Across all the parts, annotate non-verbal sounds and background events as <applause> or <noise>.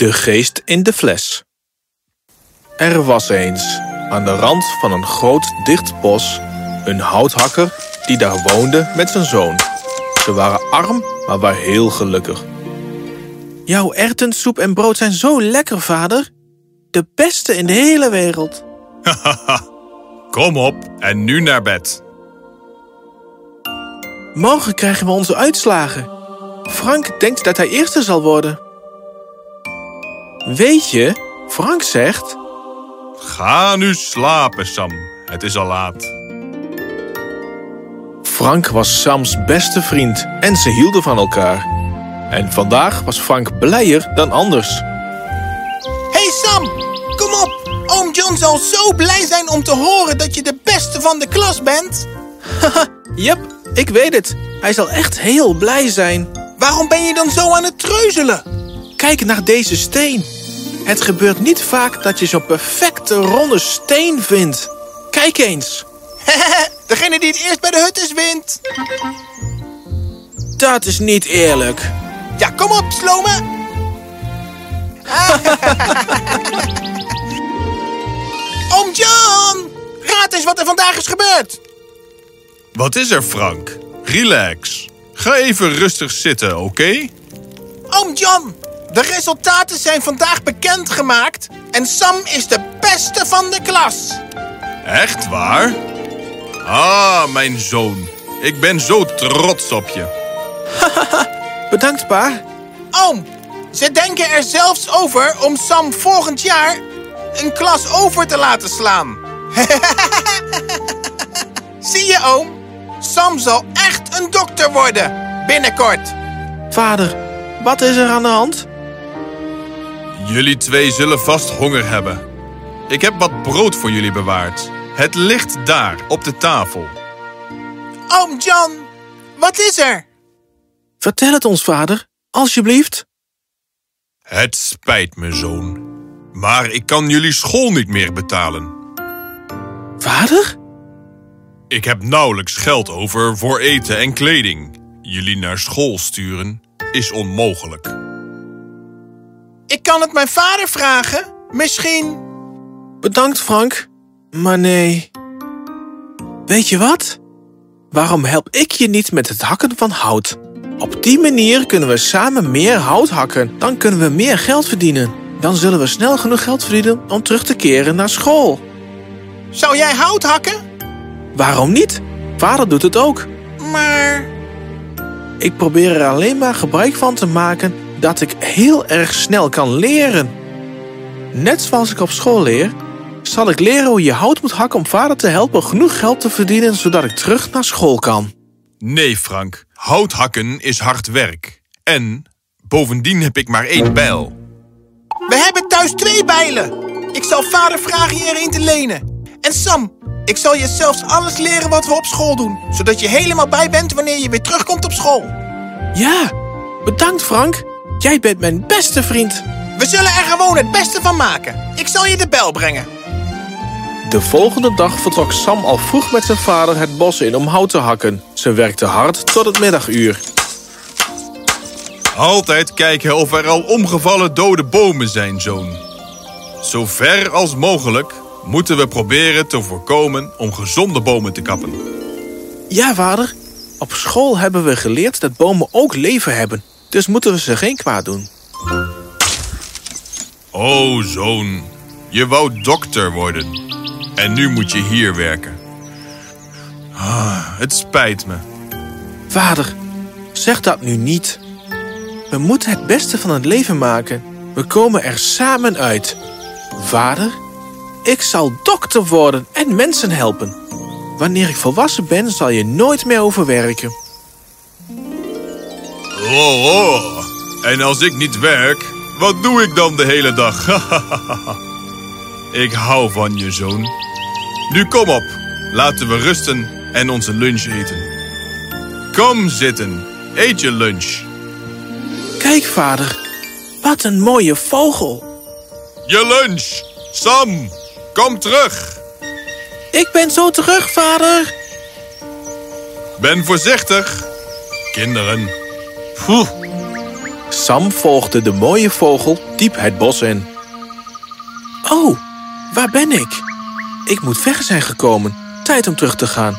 De geest in de fles. Er was eens, aan de rand van een groot dicht bos, een houthakker die daar woonde met zijn zoon. Ze waren arm, maar waren heel gelukkig. Jouw erwtensoep en brood zijn zo lekker, vader. De beste in de hele wereld. <laughs> Kom op en nu naar bed. Morgen krijgen we onze uitslagen. Frank denkt dat hij eerste zal worden. Weet je, Frank zegt... Ga nu slapen, Sam. Het is al laat. Frank was Sams beste vriend en ze hielden van elkaar. En vandaag was Frank blijer dan anders. Hey Sam, kom op. Oom John zal zo blij zijn om te horen dat je de beste van de klas bent. Yep, ik weet het. Hij zal echt heel blij zijn. Waarom ben je dan zo aan het treuzelen? Kijk naar deze steen. Het gebeurt niet vaak dat je zo'n perfecte ronde steen vindt. Kijk eens. <laughs> Degene die het eerst bij de hut is, wint. Dat is niet eerlijk. Ja, kom op, Slome. <laughs> Oom John, raad eens wat er vandaag is gebeurd. Wat is er, Frank? Relax. Ga even rustig zitten, oké? Oom John, de resultaten zijn vandaag bekendgemaakt en Sam is de beste van de klas. Echt waar? Ah, mijn zoon. Ik ben zo trots op je. <laughs> Bedankt, pa. Oom, ze denken er zelfs over om Sam volgend jaar een klas over te laten slaan. <laughs> Zie je, oom? Sam zal echt een dokter worden. Binnenkort. Vader, wat is er aan de hand? Jullie twee zullen vast honger hebben. Ik heb wat brood voor jullie bewaard. Het ligt daar, op de tafel. Oom John, wat is er? Vertel het ons, vader, alsjeblieft. Het spijt me, zoon. Maar ik kan jullie school niet meer betalen. Vader? Ik heb nauwelijks geld over voor eten en kleding. Jullie naar school sturen is onmogelijk. Ik kan het mijn vader vragen. Misschien... Bedankt, Frank. Maar nee. Weet je wat? Waarom help ik je niet met het hakken van hout? Op die manier kunnen we samen meer hout hakken. Dan kunnen we meer geld verdienen. Dan zullen we snel genoeg geld verdienen om terug te keren naar school. Zou jij hout hakken? Waarom niet? Vader doet het ook. Maar... Ik probeer er alleen maar gebruik van te maken dat ik heel erg snel kan leren. Net zoals ik op school leer, zal ik leren hoe je hout moet hakken om vader te helpen genoeg geld te verdienen zodat ik terug naar school kan. Nee, Frank. Hout hakken is hard werk. En bovendien heb ik maar één bijl. We hebben thuis twee bijlen. Ik zal vader vragen je er een te lenen. En Sam, ik zal je zelfs alles leren wat we op school doen. Zodat je helemaal bij bent wanneer je weer terugkomt op school. Ja, bedankt Frank. Jij bent mijn beste vriend. We zullen er gewoon het beste van maken. Ik zal je de bel brengen. De volgende dag vertrok Sam al vroeg met zijn vader het bos in om hout te hakken. Ze werkte hard tot het middaguur. Altijd kijken of er al omgevallen dode bomen zijn, zoon. Zo ver als mogelijk moeten we proberen te voorkomen om gezonde bomen te kappen. Ja, vader. Op school hebben we geleerd dat bomen ook leven hebben. Dus moeten we ze geen kwaad doen. Oh, zoon. Je wou dokter worden. En nu moet je hier werken. Ah, het spijt me. Vader, zeg dat nu niet. We moeten het beste van het leven maken. We komen er samen uit. Vader, ik zal dokter worden en mensen helpen. Wanneer ik volwassen ben, zal je nooit meer overwerken. Oh, oh. En als ik niet werk, wat doe ik dan de hele dag? <laughs> ik hou van je, zoon. Nu kom op, laten we rusten en onze lunch eten. Kom zitten, eet je lunch. Kijk, vader. Wat een mooie vogel. Je lunch! Sam, kom terug! Ik ben zo terug, vader. Ben voorzichtig, kinderen. Sam volgde de mooie vogel diep het bos in. Oh, waar ben ik? Ik moet weg zijn gekomen. Tijd om terug te gaan.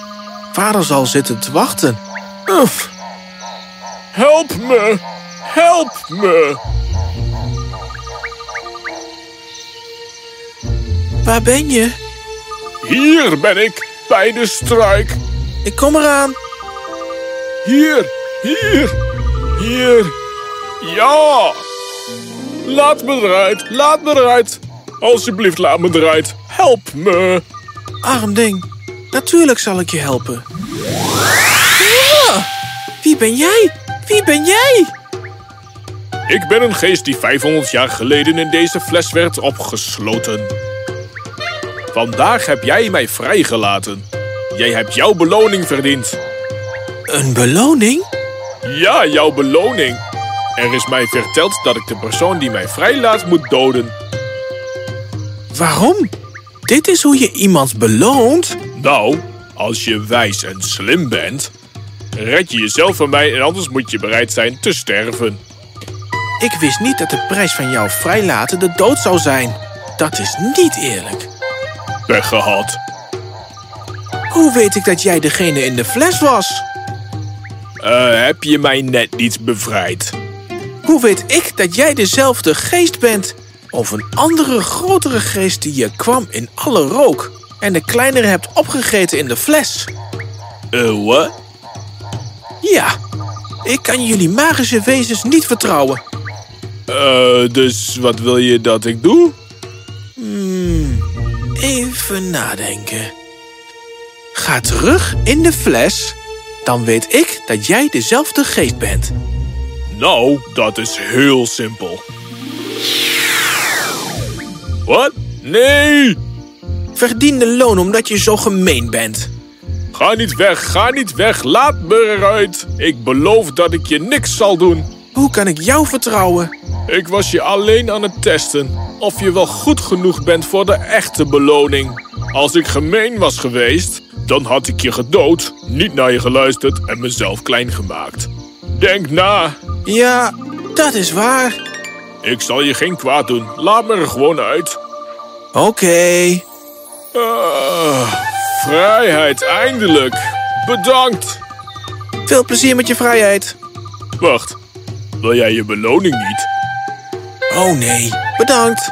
Vader zal zitten te wachten. Uf. Help me! Help me! Waar ben je? Hier ben ik, bij de struik. Ik kom eraan. Hier, hier, hier. Ja! Laat me eruit, laat me eruit. Alsjeblieft, laat me eruit. Help me. Arm ding. Natuurlijk zal ik je helpen. Ah, wie ben jij? Wie ben jij? Ik ben een geest die 500 jaar geleden in deze fles werd opgesloten. Vandaag heb jij mij vrijgelaten. Jij hebt jouw beloning verdiend. Een beloning? Ja, jouw beloning. Er is mij verteld dat ik de persoon die mij vrijlaat moet doden. Waarom? Dit is hoe je iemand beloont? Nou, als je wijs en slim bent, red je jezelf van mij en anders moet je bereid zijn te sterven. Ik wist niet dat de prijs van jouw vrijlaten de dood zou zijn. Dat is niet eerlijk. Pech gehad. Hoe weet ik dat jij degene in de fles was? Eh, heb je mij net niet bevrijd? Hoe weet ik dat jij dezelfde geest bent? Of een andere, grotere geest die je kwam in alle rook... en de kleinere hebt opgegeten in de fles? Eh, wat? Ja, ik kan jullie magische wezens niet vertrouwen. Eh, dus wat wil je dat ik doe? Hmm, even nadenken. Ga terug in de fles, dan weet ik dat jij dezelfde geest bent. Nou, dat is heel simpel. Wat? Nee! Verdien de loon omdat je zo gemeen bent. Ga niet weg, ga niet weg, laat me eruit. Ik beloof dat ik je niks zal doen. Hoe kan ik jou vertrouwen? Ik was je alleen aan het testen of je wel goed genoeg bent voor de echte beloning. Als ik gemeen was geweest, dan had ik je gedood, niet naar je geluisterd en mezelf klein gemaakt. Denk na. Ja, dat is waar. Ik zal je geen kwaad doen. Laat me er gewoon uit. Oké. Ah, vrijheid, eindelijk. Bedankt. Veel plezier met je vrijheid. Wacht, wil jij je beloning niet? Oh nee, bedankt.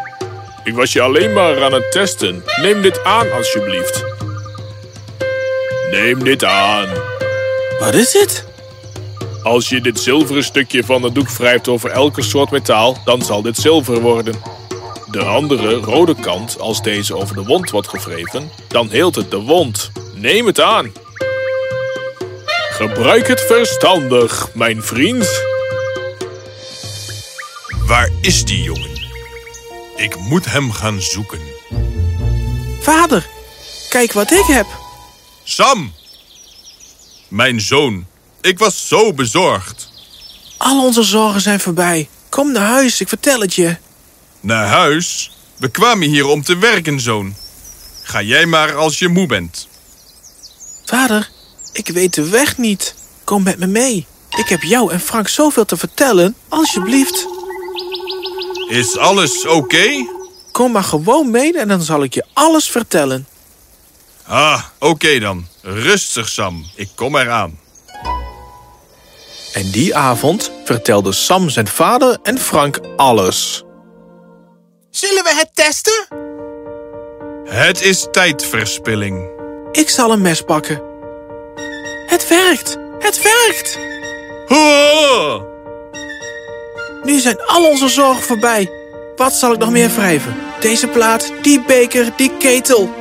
Ik was je alleen maar aan het testen. Neem dit aan, alsjeblieft. Neem dit aan. Wat is het? Als je dit zilveren stukje van het doek wrijft over elke soort metaal, dan zal dit zilver worden. De andere, rode kant, als deze over de wond wordt gewreven, dan heelt het de wond. Neem het aan. Gebruik het verstandig, mijn vriend. Waar is die jongen? Ik moet hem gaan zoeken. Vader, kijk wat ik heb. Sam! Mijn zoon, ik was zo bezorgd. Al onze zorgen zijn voorbij. Kom naar huis, ik vertel het je. Naar huis? We kwamen hier om te werken, zoon. Ga jij maar als je moe bent. Vader, ik weet de weg niet. Kom met me mee. Ik heb jou en Frank zoveel te vertellen. Alsjeblieft. Is alles oké? Kom maar gewoon mee en dan zal ik je alles vertellen. Ah, oké dan. Rustig, Sam. Ik kom eraan. En die avond vertelde Sam zijn vader en Frank alles. Zullen we het testen? Het is tijdverspilling. Ik zal een mes pakken. Het werkt! Het werkt! Nu zijn al onze zorgen voorbij. Wat zal ik nog meer wrijven? Deze plaat, die beker, die ketel.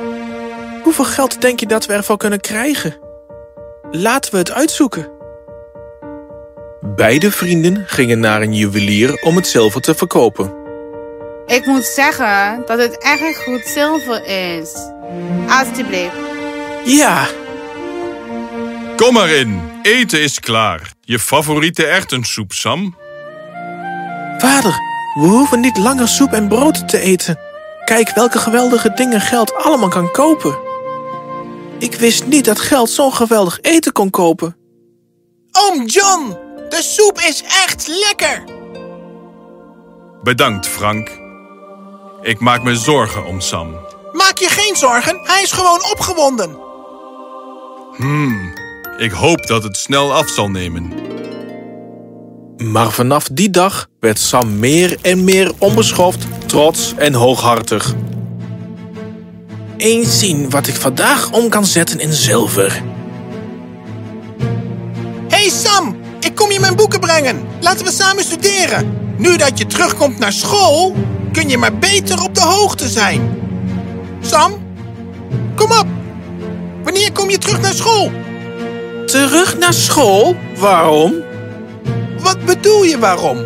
Hoeveel geld denk je dat we ervoor kunnen krijgen? Laten we het uitzoeken. Beide vrienden gingen naar een juwelier om het zilver te verkopen. Ik moet zeggen dat het erg goed zilver is. Alsjeblieft. Ja, Kom maar in. Eten is klaar. Je favoriete erwtensoep, Sam? vader, we hoeven niet langer soep en brood te eten. Kijk welke geweldige dingen geld allemaal kan kopen. Ik wist niet dat geld zo'n geweldig eten kon kopen. Oom John, de soep is echt lekker. Bedankt, Frank. Ik maak me zorgen om Sam. Maak je geen zorgen, hij is gewoon opgewonden. Ik hoop dat het snel af zal nemen. Maar vanaf die dag werd Sam meer en meer onbeschoft, trots en hooghartig. Eens zien wat ik vandaag om kan zetten in zilver. hey Sam, ik kom je mijn boeken brengen. Laten we samen studeren. Nu dat je terugkomt naar school, kun je maar beter op de hoogte zijn. Sam, kom op. Wanneer kom je terug naar school? Terug naar school? Waarom? Wat bedoel je waarom?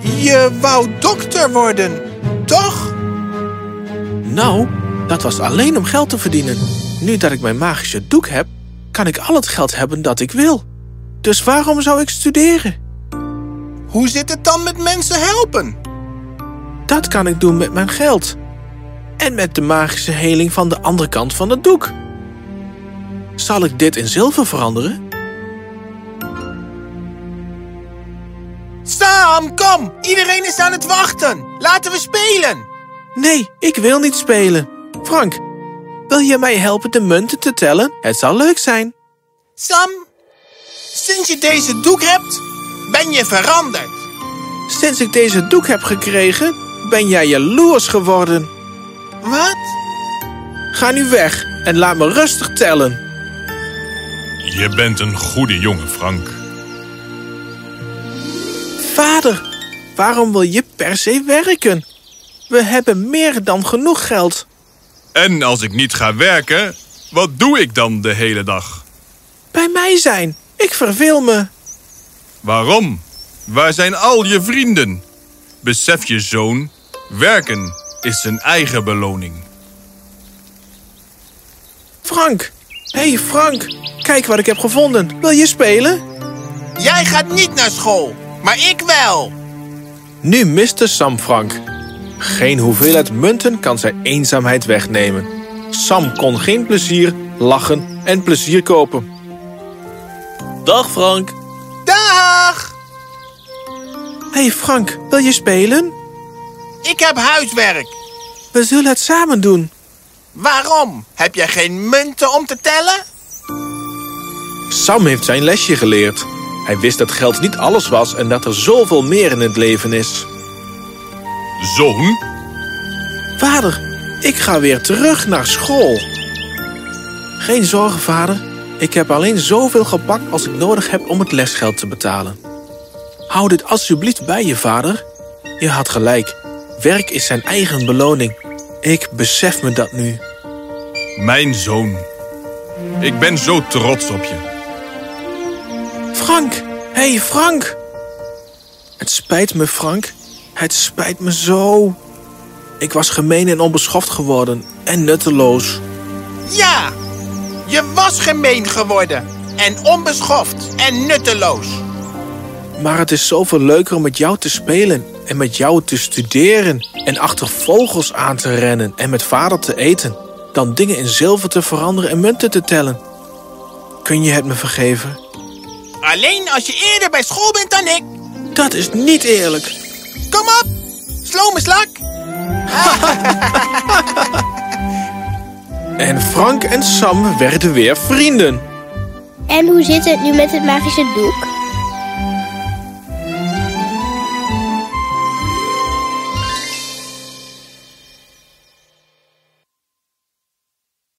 Je wou dokter worden, toch? Nou, dat was alleen om geld te verdienen. Nu dat ik mijn magische doek heb, kan ik al het geld hebben dat ik wil. Dus waarom zou ik studeren? Hoe zit het dan met mensen helpen? Dat kan ik doen met mijn geld. En met de magische heling van de andere kant van het doek. Zal ik dit in zilver veranderen? Sam, kom! Iedereen is aan het wachten. Laten we spelen. Nee, ik wil niet spelen. Frank, wil je mij helpen de munten te tellen? Het zal leuk zijn. Sam, sinds je deze doek hebt, ben je veranderd. Sinds ik deze doek heb gekregen, ben jij jaloers geworden. Wat? Ga nu weg en laat me rustig tellen. Je bent een goede jongen, Frank. Vader, waarom wil je per se werken? We hebben meer dan genoeg geld. En als ik niet ga werken, wat doe ik dan de hele dag? Bij mij zijn. Ik verveel me. Waarom? Waar zijn al je vrienden? Besef je, zoon, werken is zijn eigen beloning. Frank. hey Frank, kijk wat ik heb gevonden. Wil je spelen? Jij gaat niet naar school, maar ik wel. Nu miste Sam Frank. Geen hoeveelheid munten kan zijn eenzaamheid wegnemen. Sam kon geen plezier, lachen en plezier kopen. Dag Frank. Dag! hey Frank, wil je spelen? Ik heb huiswerk. We zullen het samen doen. Waarom? Heb jij geen munten om te tellen? Sam heeft zijn lesje geleerd. Hij wist dat geld niet alles was en dat er zoveel meer in het leven is. Zoon? Vader, ik ga weer terug naar school. Geen zorgen, vader. Ik heb alleen zoveel gepakt als ik nodig heb om het lesgeld te betalen. Hou dit alsjeblieft bij je, vader. Je had gelijk. Werk is zijn eigen beloning. Ik besef me dat nu. Mijn zoon. Ik ben zo trots op je. Frank! Hé, hey, Frank! Het spijt me, Frank. Het spijt me zo. Ik was gemeen en onbeschoft geworden en nutteloos. Ja, je was gemeen geworden. En onbeschoft en nutteloos. Maar het is zoveel leuker om met jou te spelen en met jou te studeren en achter vogels aan te rennen en met vader te eten, dan dingen in zilver te veranderen en munten te tellen. Kun je het me vergeven? Alleen als je eerder bij school bent dan ik. Dat is niet eerlijk. Kom op, slome slak. En Frank en Sam werden weer vrienden. En hoe zit het nu met het magische doek?